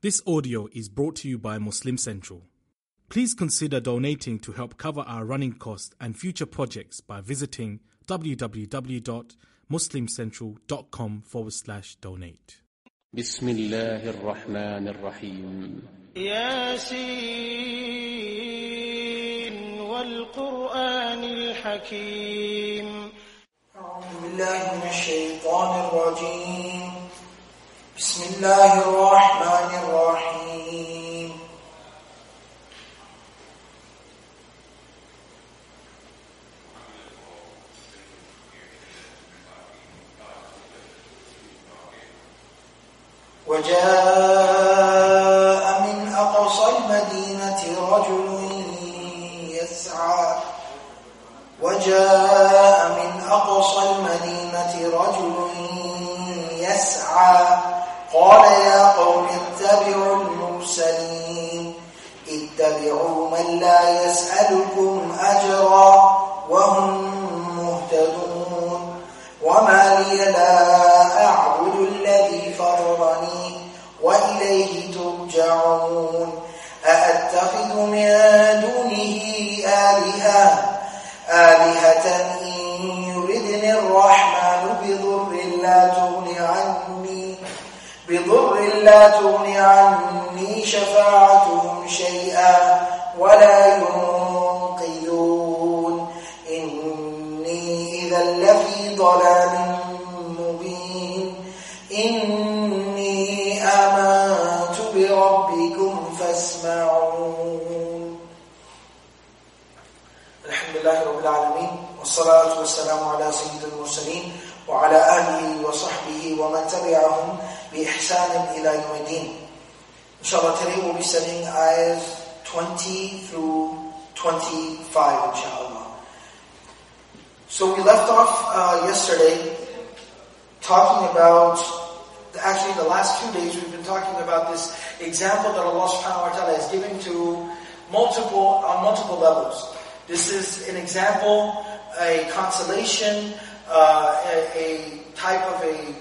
This audio is brought to you by Muslim Central. Please consider donating to help cover our running costs and future projects by visiting www.muslimcentral.com forward slash donate. بسم الله الرحمن الرحيم ياسين والقرآن الحكيم أعوذ بالله من الشيطان الرجيم بسم الله الرحمن الرحيم. وجاء يسألكم أجرا وهم مهتدون. وما لي لا أعبد الذي فطرني وإليه ترجعون. أأتخذ من دونه آلهة؟ آلهة إن يردني الرحمن بضر لا تغن عني. بضر لا تغن عني شفاعتهم شيئا. ولا ينقذون. إني إذا لفي ضلال مبين. إني آمنت بربكم فاسمعون. الحمد لله رب العالمين والصلاة والسلام على سيد المرسلين وعلى آله وصحبه ومن تبعهم بإحسان إلى يوم الدين. Inshallah, today we'll be studying ayahs 20 through 25, inshallah. So we left off uh, yesterday talking about, actually the last two days we've been talking about this example that Allah subhanahu wa ta'ala has given to multiple, on multiple levels. This is an example, a consolation, uh, a, a type of a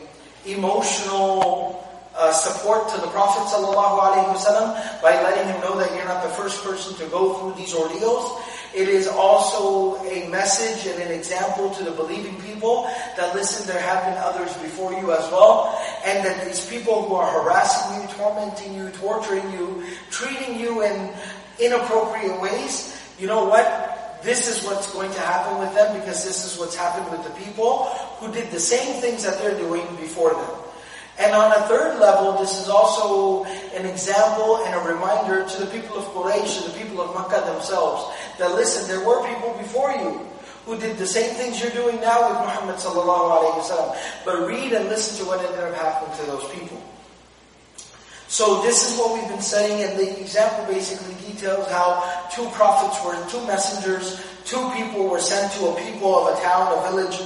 emotional uh, support to the Prophet ﷺ by letting him know that you're not the first person to go through these ordeals. It is also a message and an example to the believing people that listen, there have been others before you as well, and that these people who are harassing you, tormenting you, torturing you, treating you in inappropriate ways, you know what? This is what's going to happen with them because this is what's happened with the people who did the same things that they're doing before them. And on a third level, this is also an example and a reminder to the people of Quraysh, to the people of Makkah themselves, that listen, there were people before you who did the same things you're doing now with Muhammad sallallahu alayhi wasallam. But read and listen to what ended up happening to those people. So this is what we've been saying, and the example basically details how two prophets were, two messengers, two people were sent to a people of a town, a village.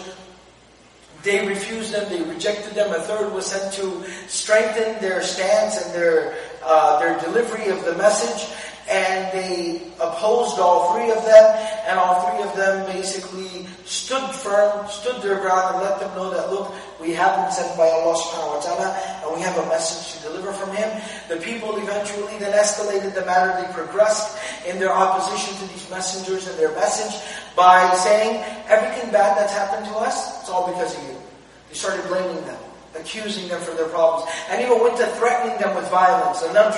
They refused them, they rejected them. A third was sent to strengthen their stance and their uh, their delivery of the message. And they opposed all three of them, and all three of them basically stood firm, stood their ground, and let them know that look, we have been sent by Allah subhanahu wa ta'ala, and we have a message to deliver from Him. The people eventually then escalated the matter, they progressed in their opposition to these messengers and their message by saying, everything bad that's happened to us, it's all because of you. They started blaming them accusing them for their problems, and even went to threatening them with violence. And then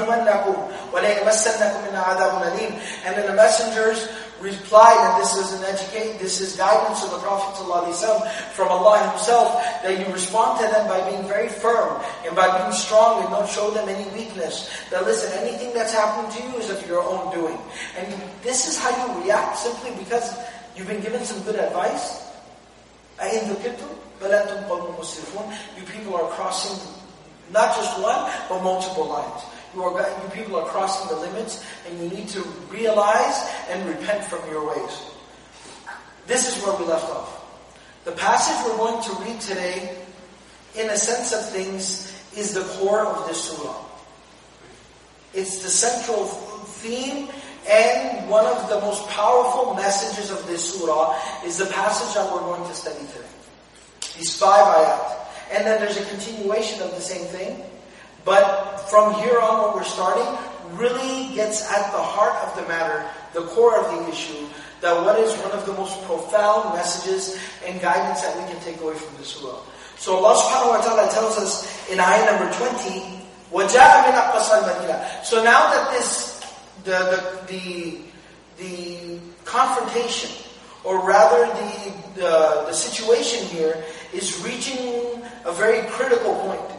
the messengers replied, and this is an educate, this is guidance of the Prophet ﷺ from Allah Himself, that you respond to them by being very firm and by being strong and don't show them any weakness. That listen, anything that's happening to you is of your own doing. And this is how you react simply because you've been given some good advice. أَإِنْ ذُكِرْتُمْ بَلَنْتُمْ قَوْمٌ مُسْرِفُونَ You people are crossing not just one, but multiple lines. You, are, you people are crossing the limits, and you need to realize and repent from your ways. This is where we left off. The passage we're going to read today, in a sense of things, is the core of this surah. It's the central theme and one of the most powerful messages of this surah is the passage that we're going to study today. These five ayat. And then there's a continuation of the same thing. But from here on, what we're starting really gets at the heart of the matter, the core of the issue, that what is one of the most profound messages and guidance that we can take away from this surah. So Allah subhanahu wa ta'ala tells us in ayah number 20, وَجَاءَ مِنْ أَقْصَى الْمَدِينَةِ So now that this, the, the, the, confrontation, or rather the, the, the situation here is reaching a very critical point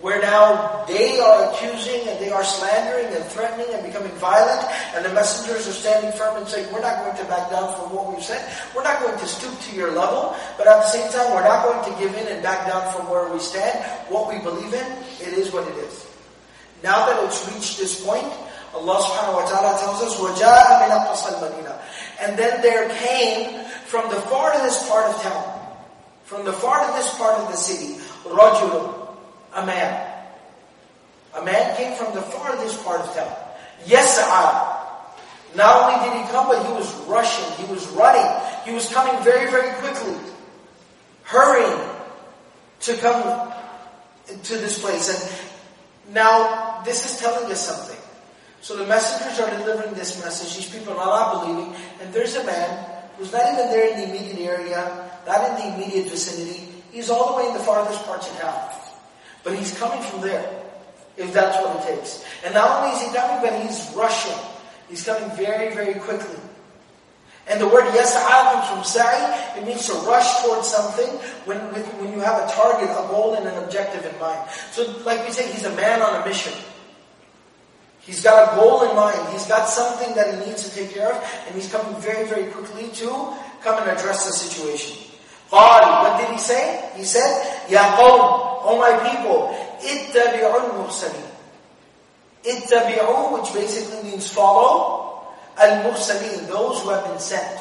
where now they are accusing and they are slandering and threatening and becoming violent, and the messengers are standing firm and saying, We're not going to back down from what we've said. We're not going to stoop to your level, but at the same time, we're not going to give in and back down from where we stand. What we believe in, it is what it is. Now that it's reached this point, Allah subhanahu wa ta'ala tells us, وَجَاءَ مِنْ أَقْصَى الْمَدِينَةِ And then there came from the farthest part of town, from the farthest part of the city, رَجُلٌ a man. A man came from the farthest part of town. Yes'a. Not only did he come, but he was rushing, he was running, he was coming very, very quickly, hurrying to come to this place. And now, this is telling us something. So the messengers are delivering this message. These people are not believing. And there's a man who's not even there in the immediate area, not in the immediate vicinity. He's all the way in the farthest parts of town. But he's coming from there, if that's what it takes. And not only is he coming, but he's rushing. He's coming very, very quickly. And the word yas'a comes from sa'i. It means to rush towards something when, when you have a target, a goal, and an objective in mind. So like we say, he's a man on a mission. He's got a goal in mind. He's got something that he needs to take care of. And he's coming very, very quickly to come and address the situation. قال, what did he say? He said, Ya qawm, O my people, اتبعوا المرسلين. Ittabi'u, which basically means follow, al-mursalin, those who have been sent,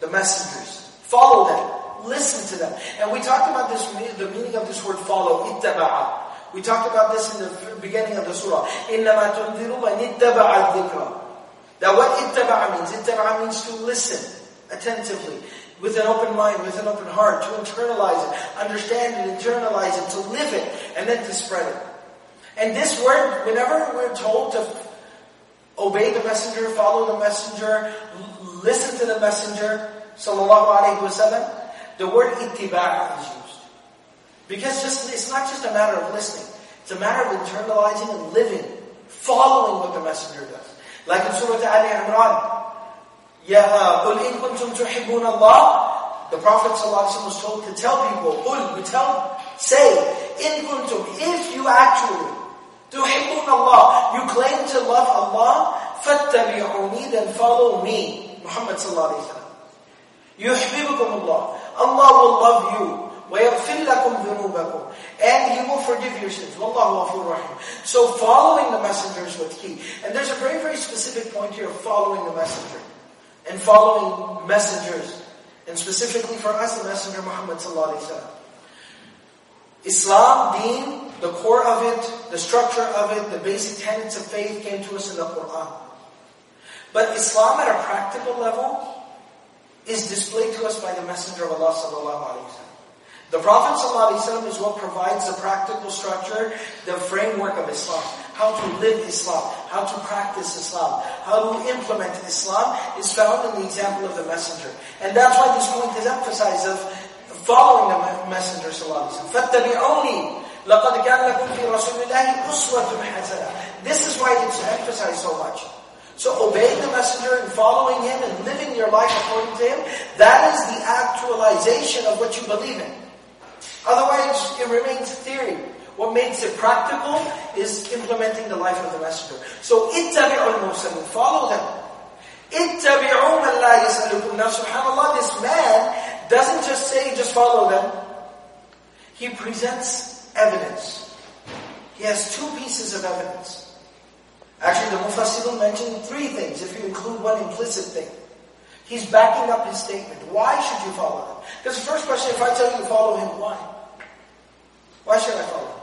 the messengers. Follow them, listen to them. And we talked about this, the meaning of this word follow, ittaba'a. We talked about this in the beginning of the surah. إِنَّمَا تُنذِرُ مَنِ اتَّبَعَ الذِّكْرَ That what ittaba'a means, ittaba'a means to listen attentively with an open mind, with an open heart, to internalize it, understand it, internalize it, to live it, and then to spread it. And this word, whenever we're told to obey the messenger, follow the messenger, listen to the messenger, sallallahu alaihi wasallam, the word ittiba' is used. Because just it's not just a matter of listening. It's a matter of internalizing and living, following what the messenger does. Like in Surah Ali Imran, Ya قُلْ إِن كُنْتُمْ تُحِبُّونَ اللَّهِ The Prophet ﷺ was told to tell people, قُلْ, we tell, say, إِن كُنْتُمْ, if you actually تُحِبُّونَ اللَّهِ, you claim to love Allah, فَاتَّبِعُونِي, then follow me, Muhammad ﷺ. يُحْبِبُكُمُ اللَّهِ Allah will love you. وَيَغْفِرْ لَكُمْ ذُنُوبَكُمْ And He will forgive your sins. وَاللَّهُ غَفُورٌ رَحِيمٌ So following the messenger is what's key. And there's a very, very specific point here of following the messenger and following messengers. And specifically for us, the Messenger Muhammad sallallahu alaihi wasallam. Islam, deen, the core of it, the structure of it, the basic tenets of faith came to us in the Quran. But Islam at a practical level is displayed to us by the Messenger of Allah sallallahu alaihi wasallam. The Prophet ﷺ is what provides the practical structure, the framework of Islam. How to live Islam, how to practice Islam, how to implement Islam is found in the example of the Messenger. And that's why this point is emphasized of following the Messenger ﷺ. فَاتَّبِعُونِي لَقَدْ كَانَ لَكُمْ فِي رَسُولِ اللَّهِ أُسْوَةٌ حَسَنَةٌ This is why it's emphasized so much. So obeying the messenger and following him and living your life according to him, that is the actualization of what you believe in. Otherwise, it remains theory. What makes it practical is implementing the life of the messenger. So, اتَّبِعُوا الْمُرْسَلِينَ Follow them. اتَّبِعُوا مَنْ لَا يَسْأَلُكُمْ Now, subhanAllah, this man doesn't just say, just follow them. He presents evidence. He has two pieces of evidence. Actually, the Mufassirun mentioned three things, if you include one implicit thing. He's backing up his statement. Why should you follow him? Because the first question, if I tell you to follow him, why? Why should I follow?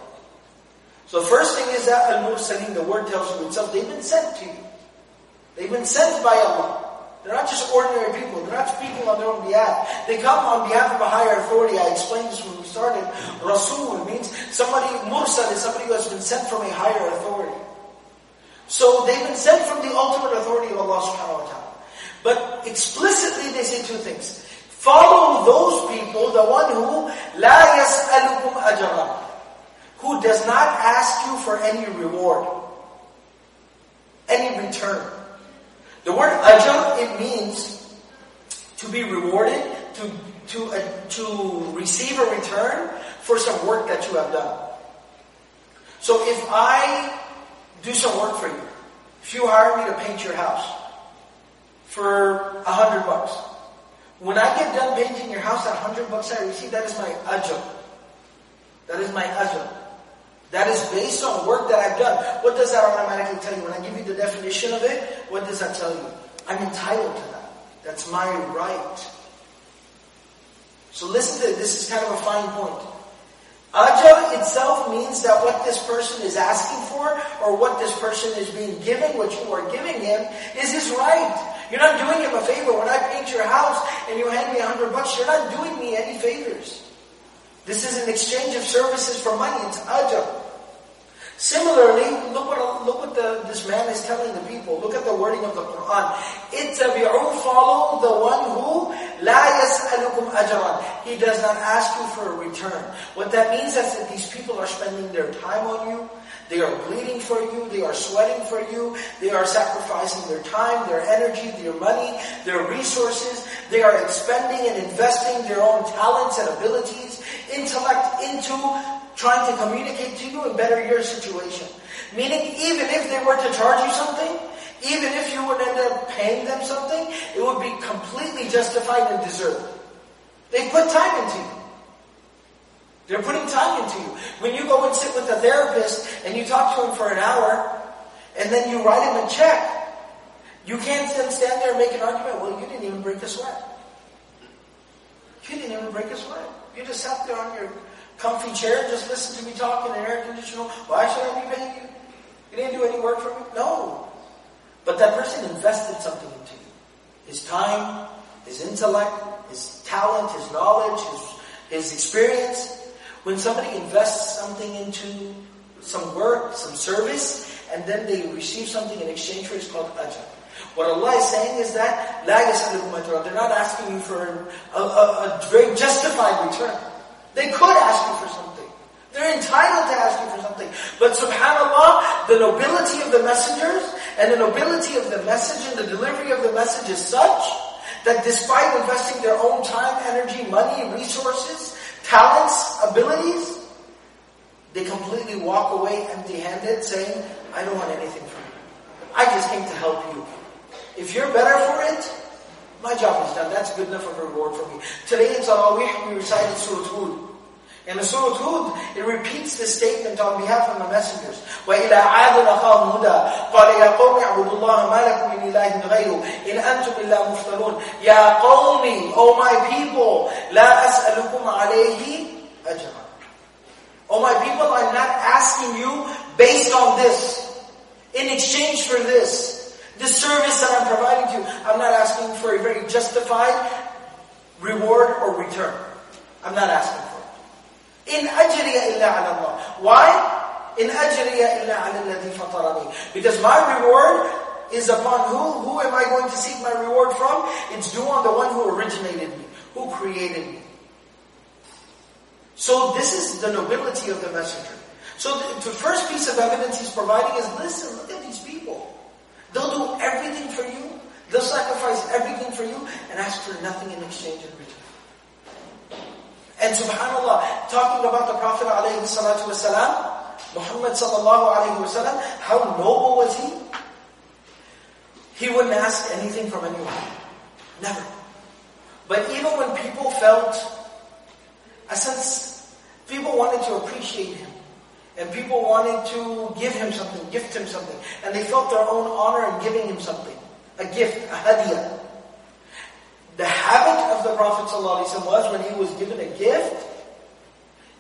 So first thing is that al-mursaleen, the word tells you itself, they've been sent to you. They've been sent by Allah. They're not just ordinary people. They're not speaking on their own behalf. They come on behalf of a higher authority. I explained this when we started. Rasul means somebody, mursal is somebody who has been sent from a higher authority. So they've been sent from the ultimate authority of Allah subhanahu wa ta'ala. But explicitly they say two things. Follow those people, the one who لا يسألكم أجرا, who does not ask you for any reward, any return. The word ajr, it means to be rewarded, to, to, uh, to receive a return for some work that you have done. So if I do some work for you, if you hire me to paint your house for a hundred bucks, when I get done painting your house, that hundred bucks I receive, that is my ajr. That is my ajr. That is based on work that I've done. What does that automatically tell you? When I give you the definition of it, what does that tell you? I'm entitled to that. That's my right. So listen to this. This is kind of a fine point. Ajr itself means that what this person is asking for, or what this person is being given, what you are giving him, is his right. You're not doing him a favor. When I paint your house and you hand me a hundred bucks, you're not doing me any favors. This is an exchange of services for money. It's ajr. Similarly, look what, look what the, this man is telling the people. Look at the wording of the Quran. It's Ittabi'u, follow the one who la yas'alukum ajran. He does not ask you for a return. What that means is that these people are spending their time on you. They are bleeding for you. They are sweating for you. They are sacrificing their time, their energy, their money, their resources. They are expending and investing their own talents and abilities, intellect into trying to communicate to you and better your situation. Meaning, even if they were to charge you something, even if you would end up paying them something, it would be completely justified and deserved. They put time into you. They're putting time into you. When you go and sit with a therapist and you talk to him for an hour, and then you write him a check, you can't then stand there and make an argument, well, you didn't even break a sweat. You didn't even break a sweat. You just sat there on your comfy chair and just listened to me talk in an air conditioner. Why should I be paying you? You didn't do any work for me? No. But that person invested something into you. His time, his intellect, his talent, his knowledge, his, his experience. When somebody invests something into some work, some service, and then they receive something in exchange for it, it's called ajr. What Allah is saying is that, لا يسألكم They're not asking you for a, a, a very justified return. They could ask you for something. They're entitled to ask you for something. But subhanAllah, the nobility of the messengers and the nobility of the message and the delivery of the message is such that despite investing their own time, energy, money, resources, talents, abilities, they completely walk away empty-handed saying, I don't want anything from you. I just came to help you. If you're better for it, my job is done. That's good enough of a reward for me. Today in Tarawih, we recited Surah Hud. In the Surah Hud, it repeats this statement on behalf of the messengers. وَإِلَىٰ عَادٍ أَخَاهُمْ هُدًى قَالَ يَا قَوْمِ اعْبُدُوا اللَّهَ مَا لَكُمْ مِنْ إِلَٰهٍ غَيْرُهُ إِنْ أَنْتُمْ إِلَّا مُفْتَرُونَ يَا قَوْمِ O my people, لَا أَسْأَلُكُمْ عَلَيْهِ أَجْرًا O my people, I'm not asking you based on this. In exchange for this. The service that I'm providing to you, I'm not asking for a very justified reward or return. I'm not asking for it. in ajriya illa ala Allah. Why? In ajriya illa ala alladhi fatarani. Because my reward is upon who? Who am I going to seek my reward from? It's due on the one who originated me, who created me. So this is the nobility of the messenger. So the, the first piece of evidence he's providing is, listen, look at these people. They'll do everything for you. They'll sacrifice everything for you and ask for nothing in exchange in return. And subhanAllah, talking about the Prophet alayhi salatu wasalam, Muhammad sallallahu alayhi wasallam, how noble was he? He wouldn't ask anything from anyone. Never. But even when people felt a sense, people wanted to appreciate him. And people wanted to give him something, gift him something. And they felt their own honor in giving him something. A gift, a hadiyah. The habit of the Prophet ﷺ was when he was given a gift,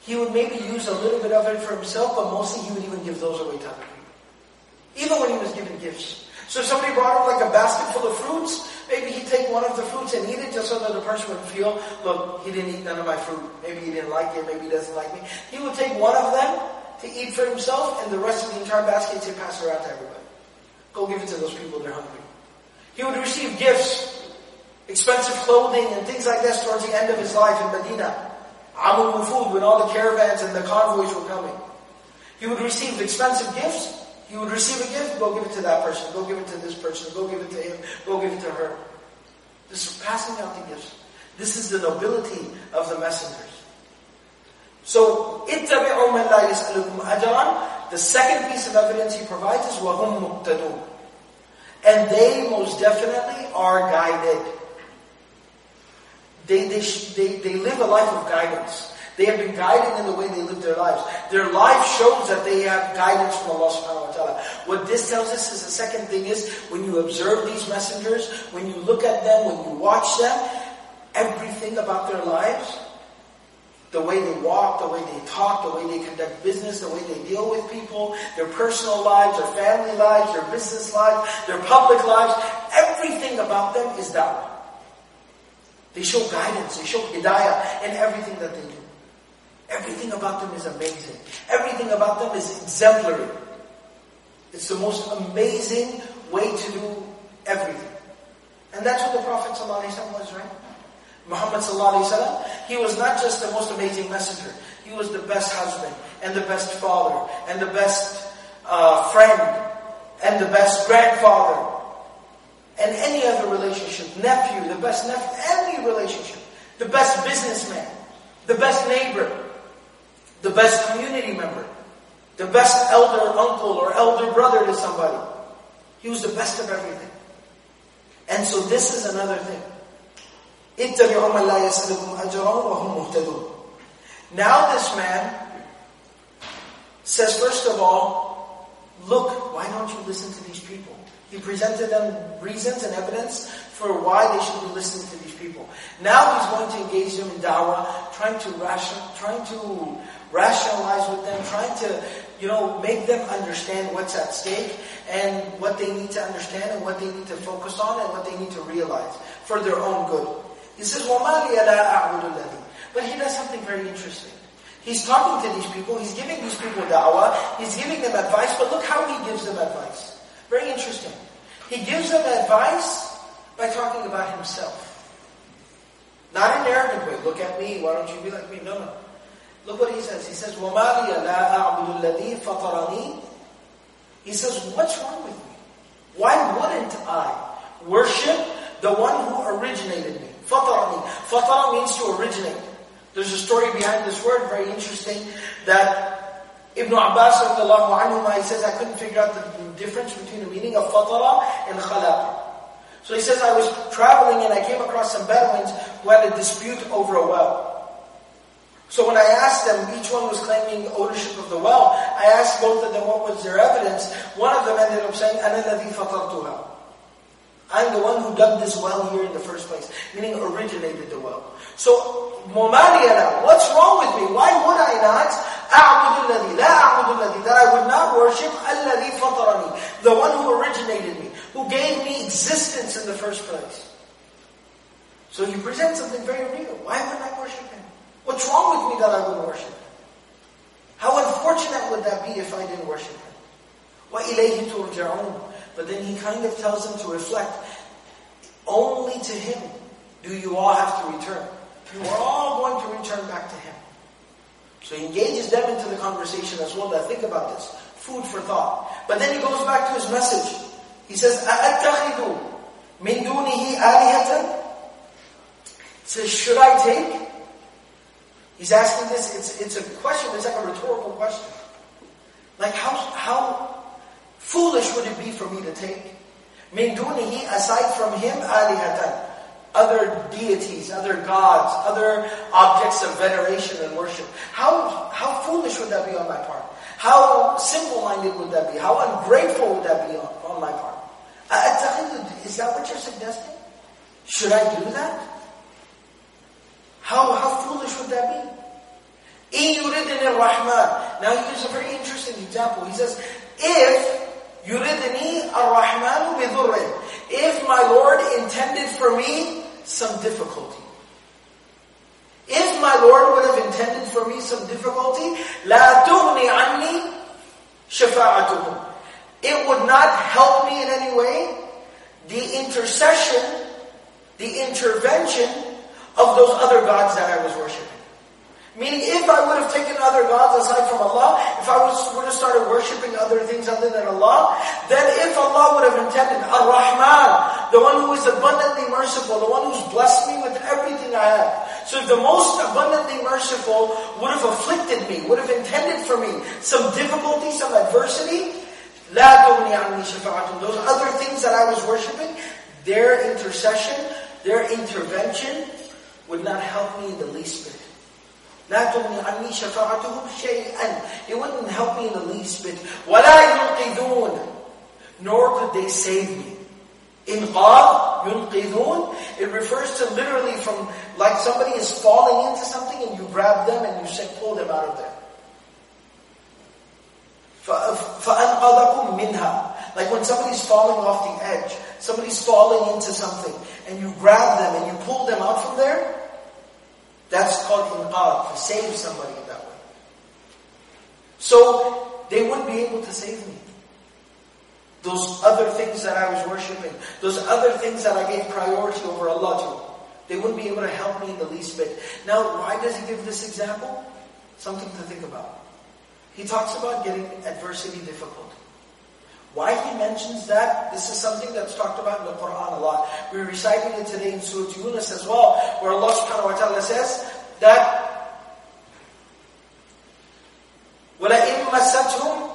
he would maybe use a little bit of it for himself, but mostly he would even give those away to other people. Even when he was given gifts. So if somebody brought him like a basket full of fruits, maybe he'd take one of the fruits and eat it just so that the person would feel, look, he didn't eat none of my fruit. Maybe he didn't like it, maybe he doesn't like me. He would take one of them to eat for himself and the rest of the entire basket to pass around to everybody. Go give it to those people, they're hungry. He would receive gifts, expensive clothing and things like this towards the end of his life in Medina. Amul Wufud, when all the caravans and the convoys were coming. He would receive expensive gifts. He would receive a gift, go give it to that person, go give it to this person, go give it to him, go give it to her. This is passing out the gifts. This is the nobility of the messengers. So, اتَّبِعُوا مَنْ لَا يَسْأَلُكُمْ أَجْرًا The second piece of evidence he provides is وَهُمْ مُقْتَدُونَ And they most definitely are guided. They, they, they, they live a life of guidance. They have been guided in the way they live their lives. Their life shows that they have guidance from Allah subhanahu wa ta'ala. What this tells us is the second thing is, when you observe these messengers, when you look at them, when you watch them, everything about their lives, the way they walk, the way they talk, the way they conduct business, the way they deal with people, their personal lives, their family lives, their business lives, their public lives, everything about them is da'wah. They show guidance, they show hidayah in everything that they do. Everything about them is amazing. Everything about them is exemplary. It's the most amazing way to do everything. And that's what the Prophet ﷺ was, right? Muhammad ﷺ, he was not just the most amazing messenger. He was the best husband, and the best father, and the best uh, friend, and the best grandfather, and any other relationship, nephew, the best nephew, any relationship, the best businessman, the best neighbor, the best community member, the best elder uncle or elder brother to somebody. He was the best of everything. And so this is another thing. Now this man says, first of all, look, why don't you listen to these people? He presented them reasons and evidence for why they should be listening to these people. Now he's going to engage them in da'wah, trying to ration, trying to rationalize with them, trying to, you know, make them understand what's at stake and what they need to understand and what they need to focus on and what they need to realize for their own good. He says, وَمَا لِيَ لَا أَعْبُدُ الَّذِي But he does something very interesting. He's talking to these people, he's giving these people da'wah, he's giving them advice, but look how he gives them advice. Very interesting. He gives them advice by talking about himself. Not in an arrogant way. Look at me, why don't you be like me? No, no. Look what he says. He says, وَمَا لِيَ لَا أَعْبُدُ الَّذِي فَطَرَنِي He says, what's wrong with me? Why wouldn't I worship the one who originated me? فَطَرَنِي فَطَرَ means to originate. There's a story behind this word, very interesting, that Ibn Abbas anhuma, he says, I couldn't figure out the difference between the meaning of fatara and khalaq. So he says, I was traveling and I came across some Bedouins who had a dispute over a well. So when I asked them, each one was claiming ownership of the well. I asked both of them what was their evidence. One of them ended up saying, أَنَا الَّذِي فَطَرْتُهَا I'm the one who dug this well here in the first place, meaning originated the well. So, مُمَالِيَنَا, what's wrong with me? Why would I not أعبد الذي لا أعبد الذي that I would not worship الذي فطرني the one who originated me who gave me existence in the first place so you present something very real why would I worship him what's wrong with me that I would worship him how unfortunate would that be if I didn't worship him وإليه ترجعون but then he kind of tells them to reflect only to him do you all have to return you are all going to return back to him so he engages them into the conversation as well. That think about this. Food for thought. But then he goes back to his message. He says, أَأَتَّخِذُ مِن دُونِهِ آلِهَةً He says, should I take? He's asking this, it's, it's a question, it's like a rhetorical question. Like how, how foolish would it be for me to take? مِن دُونِهِ aside from him آلِهَةً other deities, other gods, other objects of veneration and worship. How, how foolish would that be on my part? How simple-minded would that be? How ungrateful would that be on, on my part? Is that what you're suggesting? Should I do that? How, how foolish would that be? Rahman. Now he gives a very interesting example. He says, if yuridni ar-Rahmanu bi my Lord intended for me some difficulty. If my Lord would have intended for me some difficulty, لا تغني عني شفاعتهم. It would not help me in any way. The intercession, the intervention of those other gods that I was worshiping. Meaning, if I would have taken other gods aside from Allah, if I was, would have started worshipping other things other than Allah, then if Allah would have intended Ar-Rahman, the one who is abundantly merciful, the one who's blessed me with everything I have. So if the most abundantly merciful would have afflicted me, would have intended for me some difficulty, some adversity, لا تغني عني شفاعتهم. Those other things that I was worshipping, their intercession, their intervention would not help me in the least bit. لا تغني عني شفاعتهم شيئا. It wouldn't help me in the least bit. ولا ينقذون. Nor could they save me. Inqad, yunqidun, it refers to literally from, like somebody is falling into something and you grab them and you say, pull them out of there. فَأَنْقَذَكُمْ مِنْهَا Like when somebody's falling off the edge, somebody's falling into something, and you grab them and you pull them out from there, that's called inqad, to save somebody in that way. So, they wouldn't be able to save me. Those other things that I was worshipping, those other things that I gave priority over Allah to, they wouldn't be able to help me in the least bit. Now, why does he give this example? Something to think about. He talks about getting adversity difficult. Why he mentions that, this is something that's talked about in the Quran a lot. We recited it today in Surah Yunus as well, where Allah subhanahu wa ta'ala says that وَلَئِن مَسَّتْهُمْ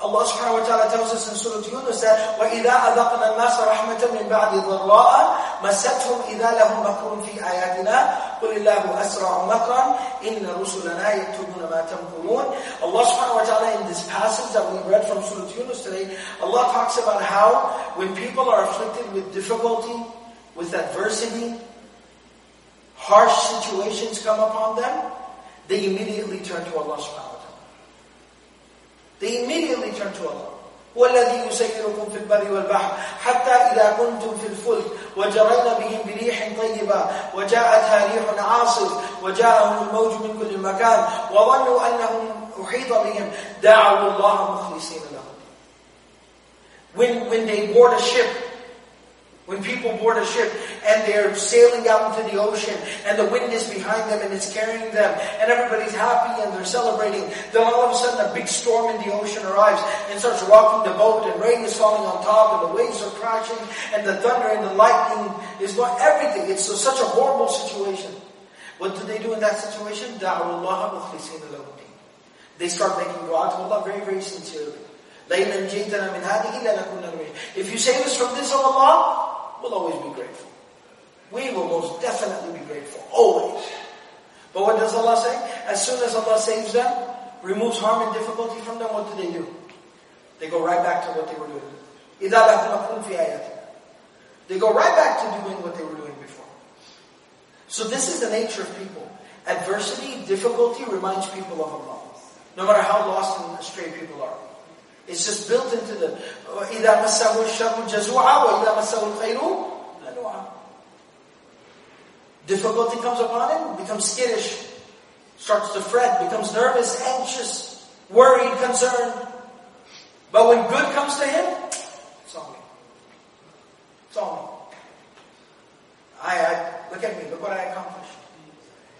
Allah subhanahu wa ta'ala tells us in Surah Yunus that وَإِذَا أَذَقْنَا النَّاسَ رَحْمَةً مِنْ بَعْدِ ضَرَّاءَ مَسَّتْهُمْ إِذَا لَهُمْ مَكْرٌ فِي آيَاتِنَا قُلِ اللَّهُ أَسْرَعُ مَكْرًا إِنَّ رُسُلَنَا يَكْتُبُونَ مَا تَمْكُرُونَ Allah subhanahu wa ta'ala in this passage that we read from Surah Yunus today, Allah talks about how when people are afflicted with difficulty, with adversity, harsh situations come upon them, they immediately turn to Allah subhanahu they immediately turn to Allah. هو الذي يسيركم في البر والبحر حتى إذا كنتم في الفلك وجرينا بهم بريح طيبة وجاءتها ريح عاصف وجاءهم الموج من كل مكان وظنوا أنهم أحيط بهم دعوا الله مخلصين له When, when they board a ship When people board a ship and they're sailing out into the ocean and the wind is behind them and it's carrying them and everybody's happy and they're celebrating, then all of a sudden a big storm in the ocean arrives and starts rocking the boat and rain is falling on top and the waves are crashing and the thunder and the lightning is going, everything. It's such a horrible situation. What do they do in that situation? They start making dua to Allah very, very sincerely. If you save us from this, O Allah, we'll always be grateful. We will most definitely be grateful, always. But what does Allah say? As soon as Allah saves them, removes harm and difficulty from them, what do they do? They go right back to what they were doing. They go right back to doing what they were doing before. So this is the nature of people. Adversity, difficulty reminds people of Allah. No matter how lost and astray people are. It's just built into the إِذَا مَسَّهُ الشَّرُّ جَزُوعًا وَإِذَا مَسَّهُ الْخَيْرُ لَنُوعًا Difficulty comes upon him, becomes skittish, starts to fret, becomes nervous, anxious, worried, concerned. But when good comes to him, it's on me. It's on me. I, I look at me, look what I accomplished.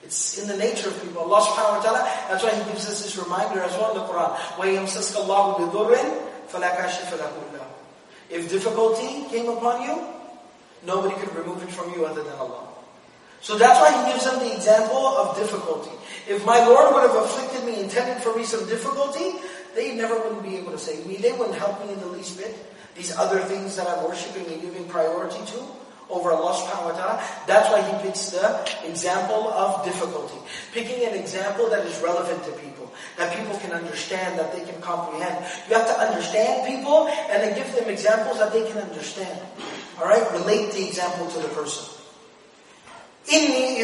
It's in the nature of people. Allah subhanahu wa ta'ala, that's why He gives us this reminder as well in the Quran. وَيَمْسَسْكَ اللَّهُ بِضُرٍ فَلَا كَاشِفَ لَهُ إِلَّهُ If difficulty came upon you, nobody could remove it from you other than Allah. So that's why He gives them the example of difficulty. If my Lord would have afflicted me, intended for me some difficulty, they never wouldn't be able to save me. They wouldn't help me in the least bit. These other things that I'm worshiping and giving priority to, over Allah subhanahu wa ta'ala. That's why he picks the example of difficulty. Picking an example that is relevant to people, that people can understand, that they can comprehend. You have to understand people and then give them examples that they can understand. Alright? Relate the example to the person. Inni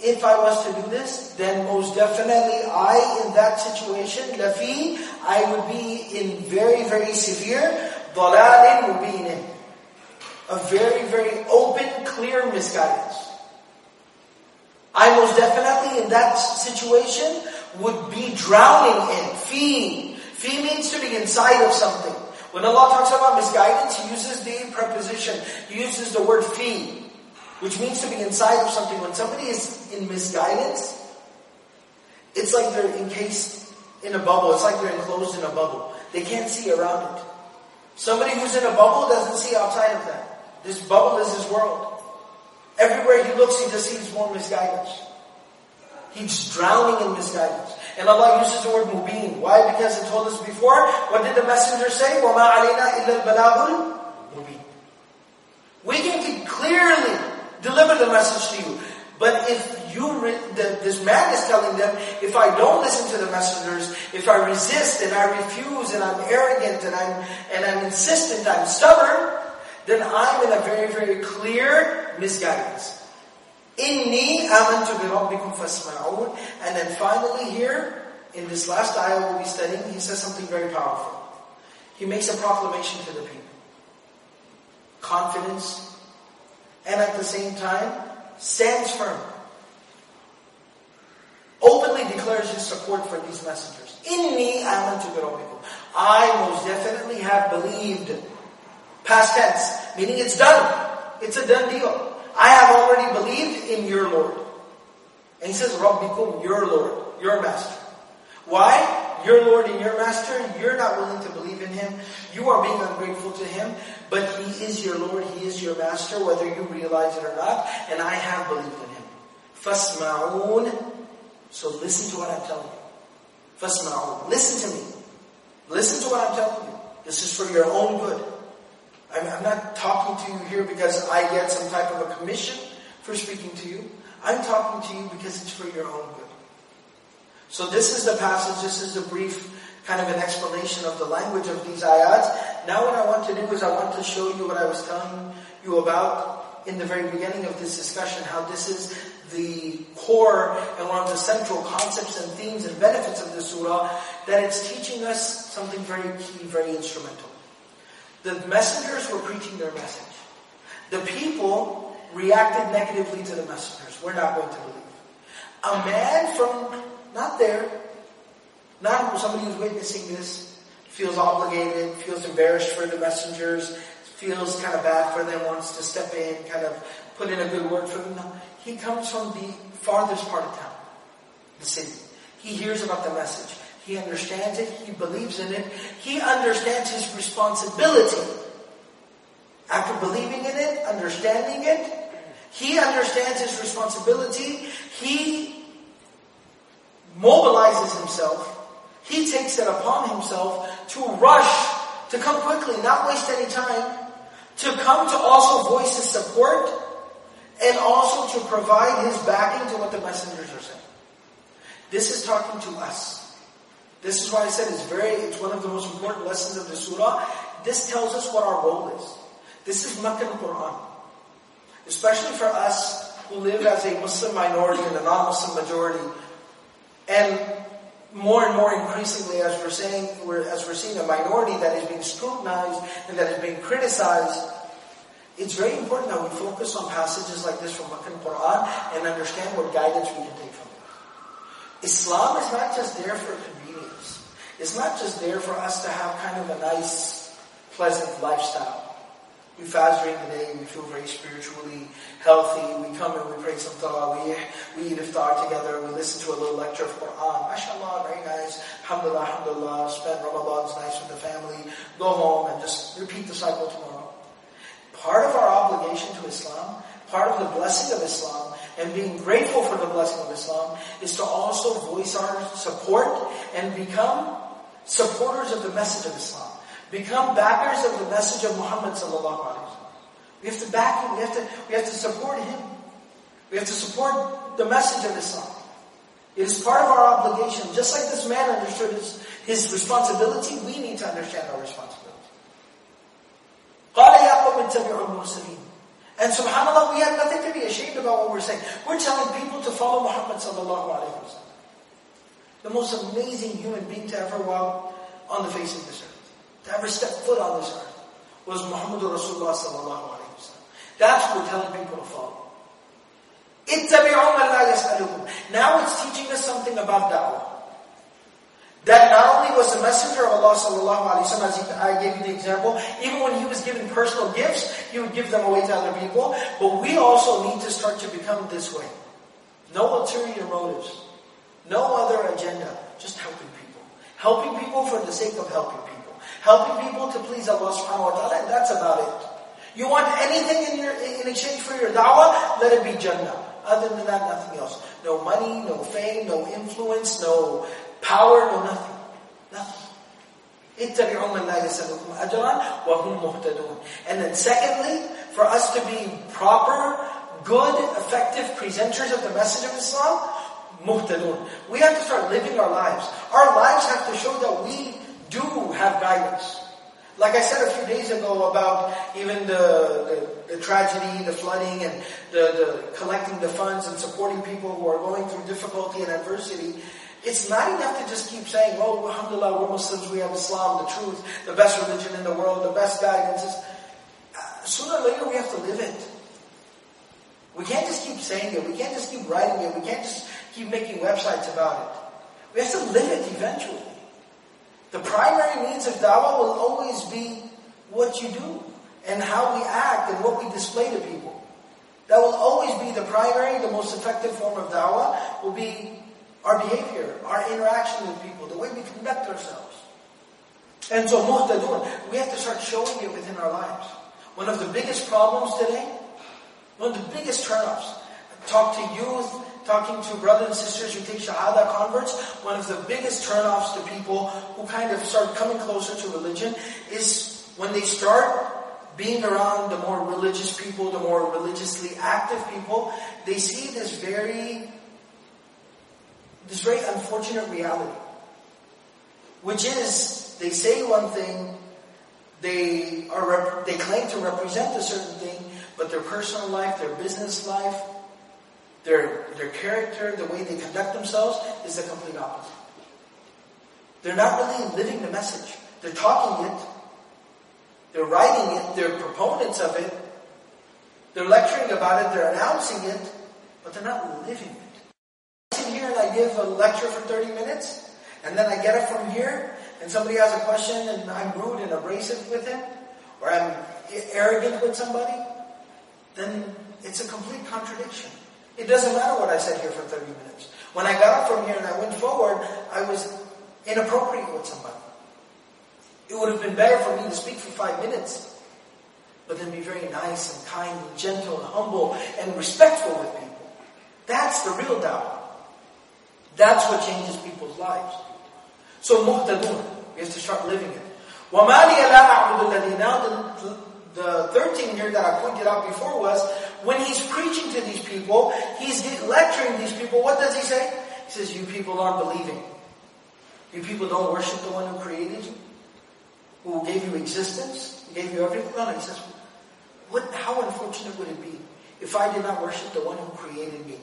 If I was to do this, then most definitely I, in that situation, lafi, I would be in very, very severe ضلال مبين a very, very open, clear misguidance. I most definitely in that situation would be drowning in. Fee. Fee means to be inside of something. When Allah talks about misguidance, He uses the preposition, He uses the word fee, which means to be inside of something. When somebody is in misguidance, it's like they're encased in a bubble. It's like they're enclosed in a bubble. They can't see around it. Somebody who's in a bubble doesn't see outside of that. This bubble is his world. Everywhere he looks, he just sees more misguidance. He's drowning in misguidance. And Allah uses the word mubin. Why? Because it told us before, what did the messenger say? وَمَا عَلَيْنَا إِلَّا الْبَلَاغُ mubin. We can clearly deliver the message to you. But if you, the, this man is telling them, if I don't listen to the messengers, if I resist and I refuse and I'm arrogant and I'm, and I'm insistent, I'm stubborn, then I'm in a very, very clear misguidance. Inni amantu bi rabbikum fasma'un. And then finally here, in this last ayah we'll be studying, he says something very powerful. He makes a proclamation to the people. Confidence, and at the same time, stands firm. Openly declares his support for these messengers. Inni amantu bi rabbikum. I most definitely have believed. Past tense, meaning it's done. It's a done deal. I have already believed in your Lord. And he says, Rabbikum, your Lord, your master. Why? Your Lord and your master, you're not willing to believe in him. You are being ungrateful to him, but he is your Lord, he is your master, whether you realize it or not, and I have believed in him. Fasma'un. So listen to what I'm telling you. Fasma'un. Listen to me. Listen to what I'm telling you. This is for your own good. I'm, I'm not talking to you here because I get some type of a commission for speaking to you. I'm talking to you because it's for your own good. So this is the passage, this is a brief kind of an explanation of the language of these ayats. Now what I want to do is I want to show you what I was telling you about in the very beginning of this discussion, how this is the core and one of the central concepts and themes and benefits of the surah, that it's teaching us something very key, very instrumental. The messengers were preaching their message. The people reacted negatively to the messengers. We're not going to believe. A man from not there, not somebody who's witnessing this, feels obligated, feels embarrassed for the messengers, feels kind of bad for them, wants to step in, kind of put in a good word for them. No, he comes from the farthest part of town, the city. He hears about the message. He understands it. He believes in it. He understands his responsibility. After believing in it, understanding it, he understands his responsibility. He mobilizes himself. He takes it upon himself to rush, to come quickly, not waste any time, to come to also voice his support, and also to provide his backing to what the messengers are saying. This is talking to us. This is why I said it's very, it's one of the most important lessons of the surah. This tells us what our role is. This is Meccan Quran. Especially for us who live as a Muslim minority and a non-Muslim majority. And more and more increasingly as we're saying, we're, as we're seeing a minority that is being scrutinized and that is being criticized, it's very important that we focus on passages like this from Meccan Quran and understand what guidance we can take from it. Islam is not just there for it's not just there for us to have kind of a nice, pleasant lifestyle. We fast during the day, we feel very spiritually healthy, we come and we pray some tarawih, we eat iftar together, we listen to a little lecture of Quran. MashaAllah, very nice. Alhamdulillah, alhamdulillah, spend Ramadan's nice with the family, go home and just repeat the cycle tomorrow. Part of our obligation to Islam, part of the blessing of Islam, and being grateful for the blessing of Islam is to also voice our support and become supporters of the message of Islam. Become backers of the message of Muhammad sallallahu alaihi wasallam. We have to back him. We have to, we have to support him. We have to support the message of Islam. It is part of our obligation. Just like this man understood his, his responsibility, we need to understand our responsibility. And subhanAllah, we have nothing to be ashamed about what we're saying. We're telling people to follow Muhammad sallallahu alayhi wa the most amazing human being to ever walk on the face of this earth, to ever step foot on this earth, was Muhammad Rasulullah sallallahu alaihi wasallam. That's what we're telling people to follow. Now it's teaching us something about da'wah. That not only was the messenger of Allah sallallahu alaihi wasallam, as I gave you the example, even when he was given personal gifts, he would give them away to other people. But we also need to start to become this way. No ulterior motives. No other agenda. Just helping people. Helping people for the sake of helping people. Helping people to please Allah subhanahu wa ta'ala, and that's about it. You want anything in, your, in exchange for your da'wah, let it be Jannah. Other than that, nothing else. No money, no fame, no influence, no power, no nothing. Nothing. اتبعوا من لا يسألكم أجرا وهم مهتدون. And then secondly, for us to be proper, good, effective presenters of the message of Islam, muhtadun. We have to start living our lives. Our lives have to show that we do have guidance. Like I said a few days ago about even the, the, the tragedy, the flooding, and the, the collecting the funds and supporting people who are going through difficulty and adversity. It's not enough to just keep saying, oh, alhamdulillah, we're Muslims, we have Islam, the truth, the best religion in the world, the best guidance. Uh, sooner or later we have to live it. We can't just keep saying it. We can't just keep writing it. We can't just keep making websites about it. We have to live it eventually. The primary means of da'wah will always be what you do and how we act and what we display to people. That will always be the primary, the most effective form of da'wah will be our behavior, our interaction with people, the way we conduct ourselves. And so muhtadun, we have to start showing it within our lives. One of the biggest problems today, one of the biggest turnoffs, talk to youth, talking to brothers and sisters who take Shahada converts, one of the biggest turnoffs to people who kind of start coming closer to religion is when they start being around the more religious people, the more religiously active people, they see this very, this very unfortunate reality. Which is, they say one thing, they are, they claim to represent a certain thing, but their personal life, their business life, their, their character, the way they conduct themselves is the complete opposite. They're not really living the message. They're talking it. They're writing it. They're proponents of it. They're lecturing about it. They're announcing it. But they're not living it. I sit here and I give a lecture for 30 minutes. And then I get it from here. And somebody has a question and I'm rude and abrasive with him. Or I'm arrogant with somebody. Then it's a complete contradiction. It doesn't matter what I said here for 30 minutes. When I got up from here and I went forward, I was inappropriate with somebody. It would have been better for me to speak for five minutes, but then be very nice and kind and gentle and humble and respectful with people. That's the real da'wah. That's what changes people's lives. So muhtadun, we have to start living it. وَمَا لِيَ لَا أَعْبُدُ الَّذِي Now the, the third thing here that I pointed out before was, when he's preaching to these people, he's lecturing these people, what does he say? He says, you people aren't believing. You people don't worship the one who created you, who gave you existence, gave you everything. No, he says, what, how unfortunate would it be if I did not worship the one who created me,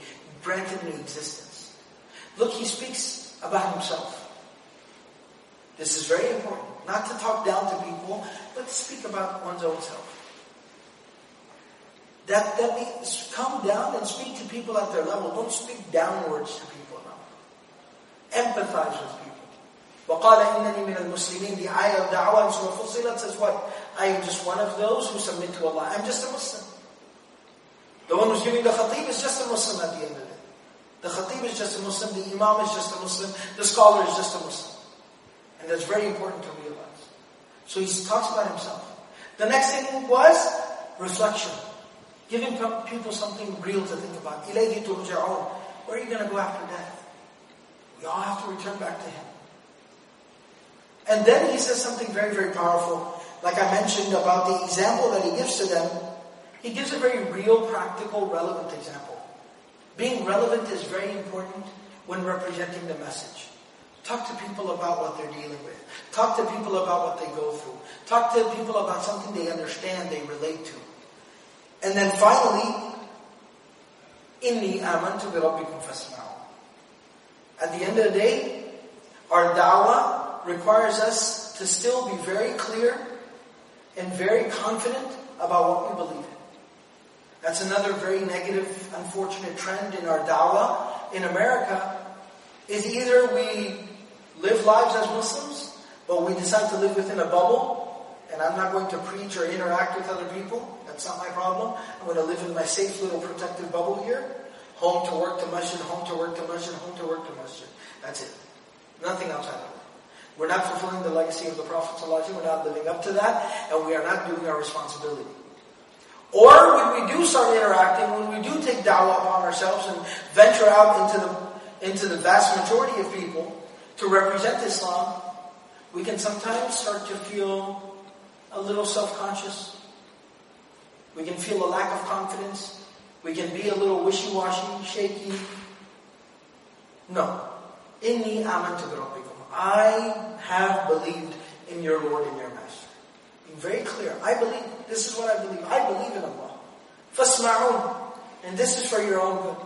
granted me existence? Look, he speaks about himself. This is very important. Not to talk down to people, but to speak about one's own self. That, that means come down and speak to people at their level. Don't speak downwards to people. No. Empathize with people. وقال إنني من المسلمين The ayah of da'wah in Surah Fussilat says what? I am just one of those who submit to Allah. I'm just a Muslim. The one who's giving the khatib is just a Muslim at the end of it. The khatib is just a Muslim, the imam is just a Muslim, the scholar is just a Muslim. And that's very important to realize. So he talks about himself. The next thing was reflection. Giving people something real to think about. إِلَيْهِ تُرْجَعُونَ Where are you going to go after death? We all have to return back to Him. And then He says something very, very powerful. Like I mentioned about the example that He gives to them. He gives a very real, practical, relevant example. Being relevant is very important when representing the message. Talk to people about what they're dealing with. Talk to people about what they go through. Talk to people about something they understand, they relate to. And then finally, Inni amantu bi rabbikum fasma'u. At the end of the day, our da'wah requires us to still be very clear and very confident about what we believe in. That's another very negative, unfortunate trend in our da'wah in America, is either we live lives as Muslims, but we decide to live within a bubble, and I'm not going to preach or interact with other people, that's not my problem. I'm going to live in my safe little protected bubble here. Home to work to masjid, home to work to masjid, home to work to masjid. That's it. Nothing outside of it. We're not fulfilling the legacy of the Prophet ﷺ. We're not living up to that, and we are not doing our responsibility. Or when we do start interacting, when we do take da'wah upon ourselves and venture out into the, into the vast majority of people to represent Islam, we can sometimes start to feel a little self-conscious. We can feel a lack of confidence. We can be a little wishy-washy, shaky. No. Inni amantu rabbikum. I have believed in your Lord and your Master. Being very clear. I believe, this is what I believe. I believe in Allah. Fasma'un. And this is for your own good.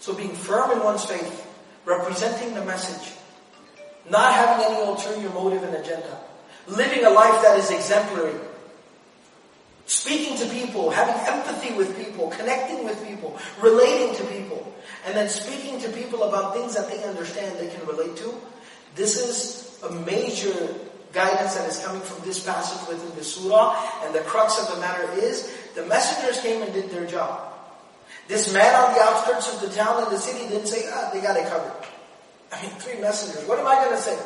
So being firm in one's faith, representing the message, not having any ulterior motive and agenda, living a life that is exemplary, speaking to people, having empathy with people, connecting with people, relating to people, and then speaking to people about things that they understand they can relate to. This is a major guidance that is coming from this passage within the surah, and the crux of the matter is, the messengers came and did their job. This man on the outskirts of the town and the city didn't say, ah, they got it covered. I mean, three messengers. What am I going to say?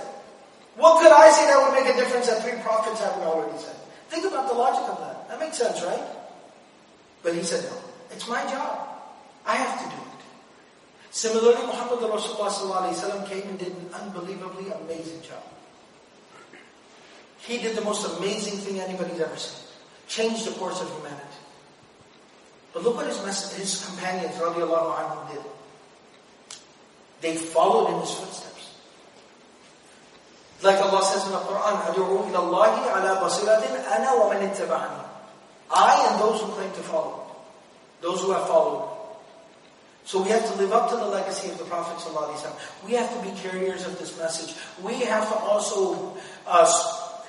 What could I say that would make a difference that three prophets haven't already said? Think about the logic of that That makes sense, right? But he said, no, it's my job. I have to do it. Similarly, Muhammad Rasulullah came and did an unbelievably amazing job. He did the most amazing thing anybody's ever seen. Changed the course of humanity. But look what his, his companions, radiallahu anhum, did. They followed in his footsteps. Like Allah says in the Quran, أَدْعُوا إِلَى اللَّهِ عَلَى بَصِيرَةٍ أَنَا وَمَنِ اتَّبَعَنِي I and those who claim to follow. Those who have followed. So we have to live up to the legacy of the Prophet ﷺ. We have to be carriers of this message. We have to also uh,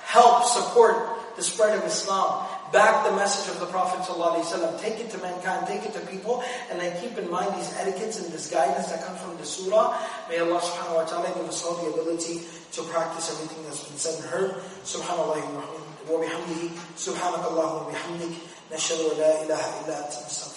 help support the spread of Islam back the message of the Prophet ﷺ, take it to mankind, take it to people, and then keep in mind these etiquettes and this guidance that comes from the surah. May Allah subhanahu wa ta'ala give us all the ability to practice everything that's been said and heard. Subhanallah wa bihamdihi, subhanakallah wa bihamdik, nashadu la ilaha illa anta